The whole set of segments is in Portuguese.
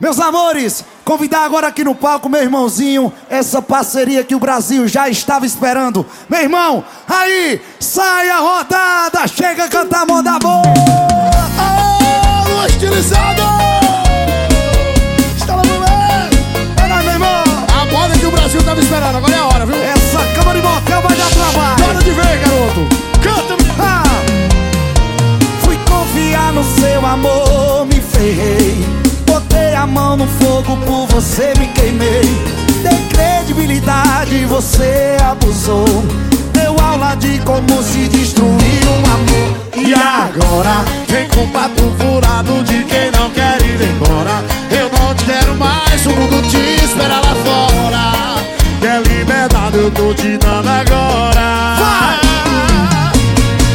Meus amores, convidar agora aqui no palco meu irmãozinho, essa parceria que o Brasil já estava esperando. Meu irmão, aí, sai a rodada, chega mão no fogo, por você me queimei. Dei credibilidade, você abusou. Deu aula de como se destruir um amor. E agora vem com papo furado de quem não quer ir embora. Eu não te quero mais, o mundo te espera lá fora. Quer liberdade, eu tô te dando agora.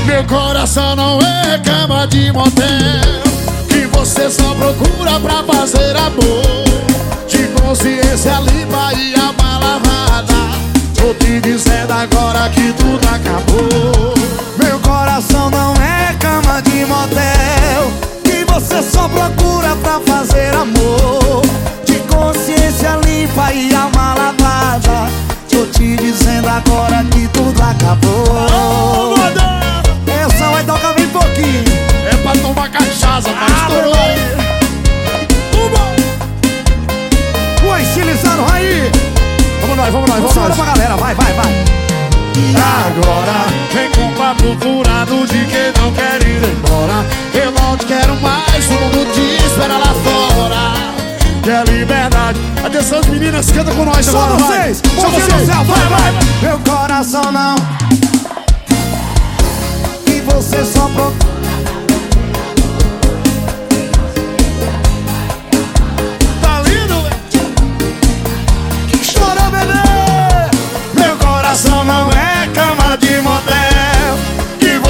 Meu coração não é cama de motel. Você só procura pra fazer amor. De consciência limpa e alma lavada. Tô te dizendo agora que tudo acabou. Meu coração não é cama de motel Que você só procura pra fazer amor De consciência limpa e alma lavada Tô te dizendo agora que tudo acabou Essa vai tocar bem pouquinho É pra tomar cachaça, nós, vamos nós, vamos nós. pra galera, vai, vai, vai E agora vem com papo furado de quem não quer ir embora. Eu não te quero mais, o mundo te espera lá fora. Quer liberdade. Atenção, as meninas, canta com nós Só agora. vai. vocês, Só vocês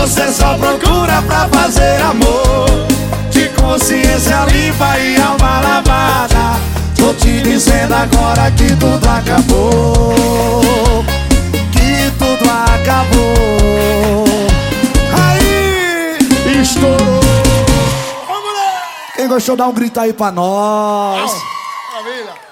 você só procura pra fazer amor De consciência limpa e alma lavada Tô te dizendo agora que tudo acabou Que tudo acabou Aí! Estourou. Lá. Quem gostou, dá um grito aí pra nós Maravilha.